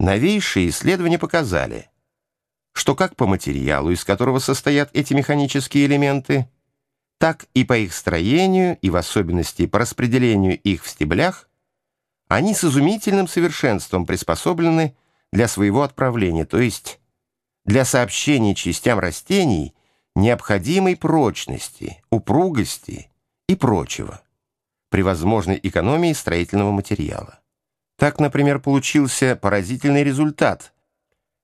Новейшие исследования показали, что как по материалу, из которого состоят эти механические элементы, так и по их строению и в особенности по распределению их в стеблях, они с изумительным совершенством приспособлены для своего отправления, то есть для сообщения частям растений необходимой прочности, упругости и прочего при возможной экономии строительного материала. Так, например, получился поразительный результат,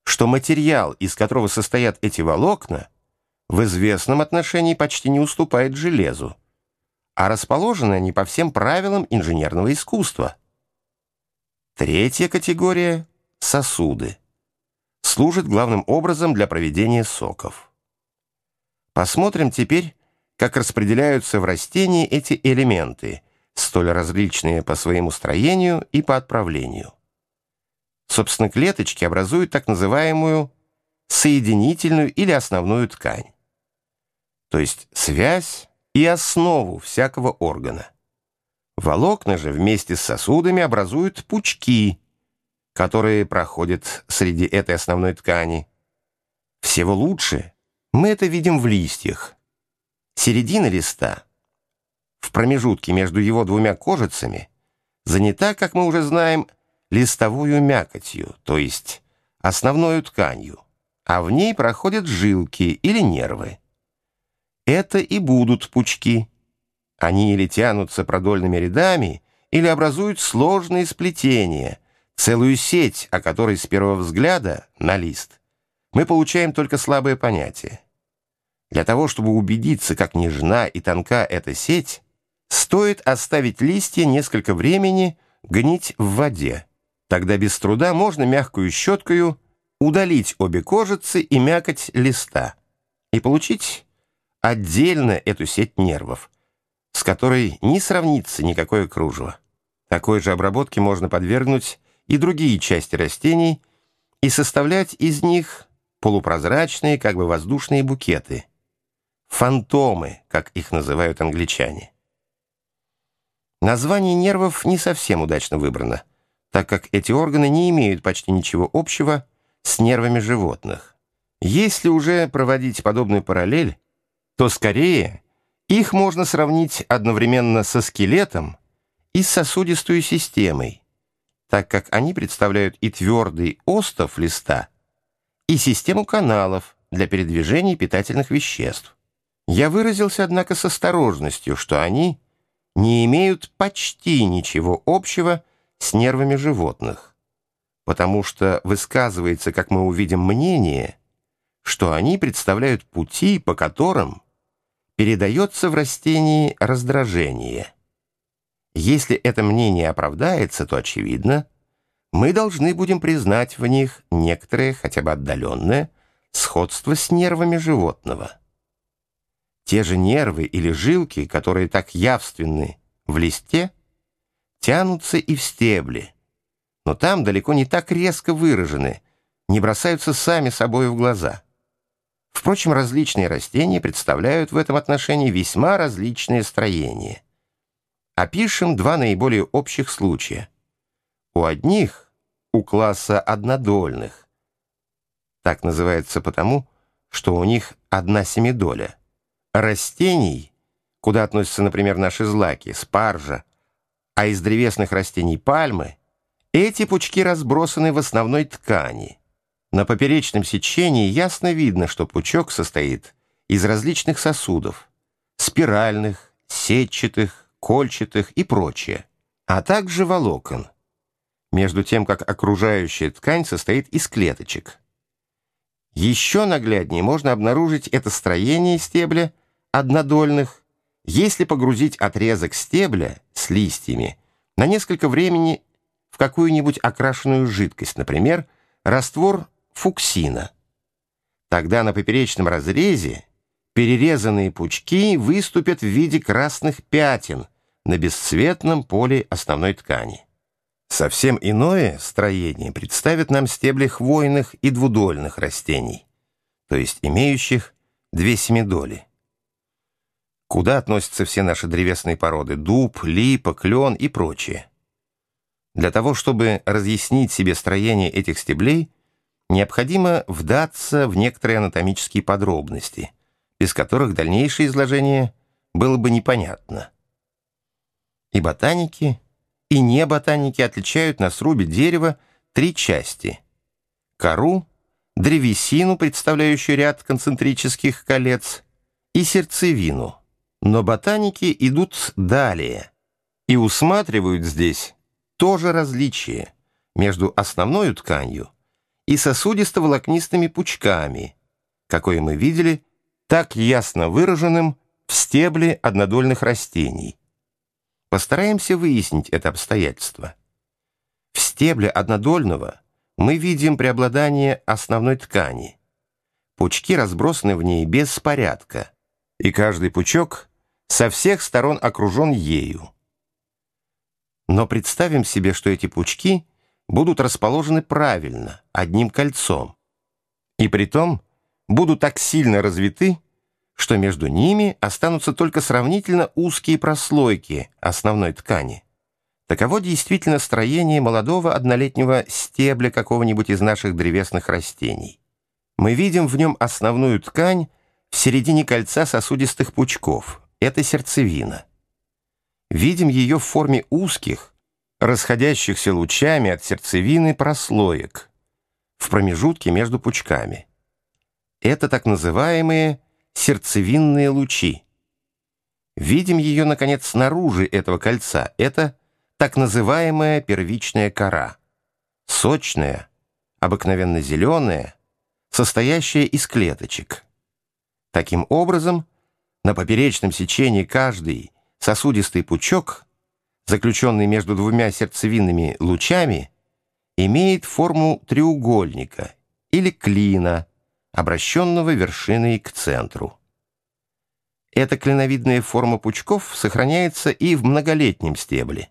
что материал, из которого состоят эти волокна, в известном отношении почти не уступает железу, а расположены они по всем правилам инженерного искусства. Третья категория — сосуды. Служит главным образом для проведения соков. Посмотрим теперь, как распределяются в растении эти элементы, столь различные по своему строению и по отправлению. Собственно, клеточки образуют так называемую соединительную или основную ткань, то есть связь и основу всякого органа. Волокна же вместе с сосудами образуют пучки, которые проходят среди этой основной ткани. Всего лучше мы это видим в листьях. Середина листа в промежутке между его двумя кожицами занята, как мы уже знаем, листовую мякотью, то есть основной тканью, а в ней проходят жилки или нервы. Это и будут пучки. Они или тянутся продольными рядами, или образуют сложные сплетения, целую сеть, о которой с первого взгляда на лист мы получаем только слабое понятие. Для того, чтобы убедиться, как нежна и тонка эта сеть, стоит оставить листья несколько времени гнить в воде. Тогда без труда можно мягкую щеткою удалить обе кожицы и мякоть листа и получить отдельно эту сеть нервов, с которой не сравнится никакое кружево. Такой же обработке можно подвергнуть и другие части растений и составлять из них полупрозрачные, как бы воздушные букеты. Фантомы, как их называют англичане. Название нервов не совсем удачно выбрано, так как эти органы не имеют почти ничего общего с нервами животных. Если уже проводить подобную параллель, то скорее их можно сравнить одновременно со скелетом и с сосудистой системой, так как они представляют и твердый остов листа, и систему каналов для передвижения питательных веществ. Я выразился, однако, с осторожностью, что они не имеют почти ничего общего с нервами животных, потому что высказывается, как мы увидим, мнение, что они представляют пути, по которым передается в растении раздражение. Если это мнение оправдается, то, очевидно, мы должны будем признать в них некоторое, хотя бы отдаленное, сходство с нервами животного. Те же нервы или жилки, которые так явственны в листе, тянутся и в стебли, но там далеко не так резко выражены, не бросаются сами собой в глаза. Впрочем, различные растения представляют в этом отношении весьма различные строения. Опишем два наиболее общих случая. У одних, у класса однодольных, так называется потому, что у них одна семидоля, растений, куда относятся, например, наши злаки, спаржа, а из древесных растений пальмы, эти пучки разбросаны в основной ткани – на поперечном сечении ясно видно, что пучок состоит из различных сосудов, спиральных, сетчатых, кольчатых и прочее, а также волокон, между тем, как окружающая ткань состоит из клеточек. Еще нагляднее можно обнаружить это строение стебля однодольных, если погрузить отрезок стебля с листьями на несколько времени в какую-нибудь окрашенную жидкость, например, раствор фуксина. Тогда на поперечном разрезе перерезанные пучки выступят в виде красных пятен на бесцветном поле основной ткани. Совсем иное строение представит нам стебли хвойных и двудольных растений, то есть имеющих две семидоли. Куда относятся все наши древесные породы – дуб, липа, клен и прочее. Для того, чтобы разъяснить себе строение этих стеблей, необходимо вдаться в некоторые анатомические подробности, без которых дальнейшее изложение было бы непонятно. И ботаники, и не ботаники отличают на срубе дерева три части – кору, древесину, представляющую ряд концентрических колец, и сердцевину. Но ботаники идут далее и усматривают здесь тоже различие между основной тканью и сосудисто-волокнистыми пучками, какое мы видели так ясно выраженным в стебле однодольных растений. Постараемся выяснить это обстоятельство. В стебле однодольного мы видим преобладание основной ткани. Пучки разбросаны в ней без порядка, и каждый пучок со всех сторон окружен ею. Но представим себе, что эти пучки будут расположены правильно, одним кольцом, и притом будут так сильно развиты, что между ними останутся только сравнительно узкие прослойки основной ткани. Таково действительно строение молодого однолетнего стебля какого-нибудь из наших древесных растений. Мы видим в нем основную ткань в середине кольца сосудистых пучков. Это сердцевина. Видим ее в форме узких, расходящихся лучами от сердцевины прослоек в промежутке между пучками. Это так называемые сердцевинные лучи. Видим ее, наконец, снаружи этого кольца. Это так называемая первичная кора. Сочная, обыкновенно зеленая, состоящая из клеточек. Таким образом, на поперечном сечении каждый сосудистый пучок, заключенный между двумя сердцевинными лучами, имеет форму треугольника или клина, обращенного вершиной к центру. Эта клиновидная форма пучков сохраняется и в многолетнем стебле.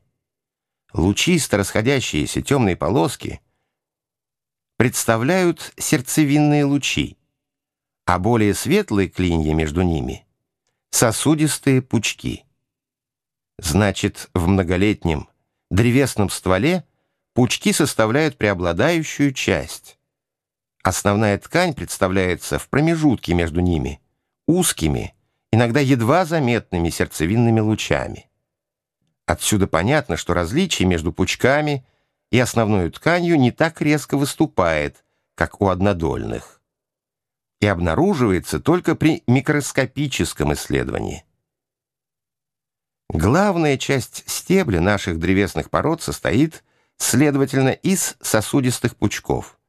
Лучисто расходящиеся темные полоски представляют сердцевинные лучи, а более светлые клинья между ними — сосудистые пучки. Значит, в многолетнем древесном стволе пучки составляют преобладающую часть, Основная ткань представляется в промежутке между ними, узкими, иногда едва заметными сердцевинными лучами. Отсюда понятно, что различие между пучками и основной тканью не так резко выступает, как у однодольных, и обнаруживается только при микроскопическом исследовании. Главная часть стебля наших древесных пород состоит, следовательно, из сосудистых пучков –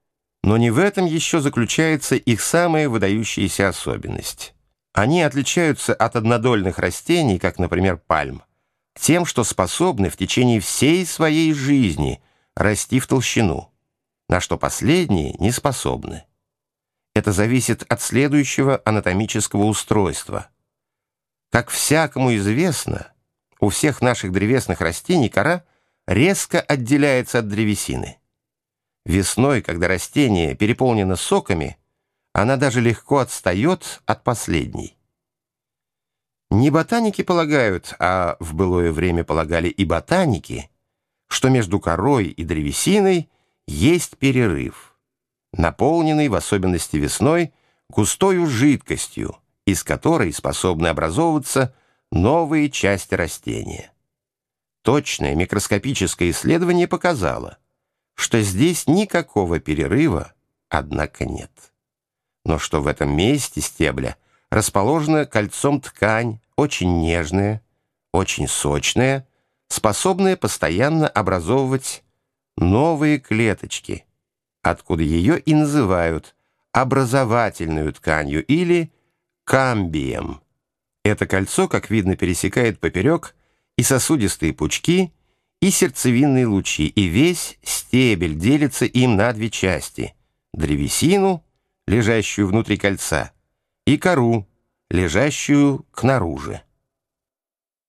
но не в этом еще заключается их самая выдающаяся особенность. Они отличаются от однодольных растений, как, например, пальм, тем, что способны в течение всей своей жизни расти в толщину, на что последние не способны. Это зависит от следующего анатомического устройства. Как всякому известно, у всех наших древесных растений кора резко отделяется от древесины. Весной, когда растение переполнено соками, она даже легко отстает от последней. Не ботаники полагают, а в былое время полагали и ботаники, что между корой и древесиной есть перерыв, наполненный, в особенности весной, густою жидкостью, из которой способны образовываться новые части растения. Точное микроскопическое исследование показало – что здесь никакого перерыва, однако, нет. Но что в этом месте стебля расположена кольцом ткань, очень нежная, очень сочная, способная постоянно образовывать новые клеточки, откуда ее и называют образовательную тканью или камбием. Это кольцо, как видно, пересекает поперек и сосудистые пучки, и сердцевинные лучи, и весь стебель делится им на две части — древесину, лежащую внутри кольца, и кору, лежащую к наружу.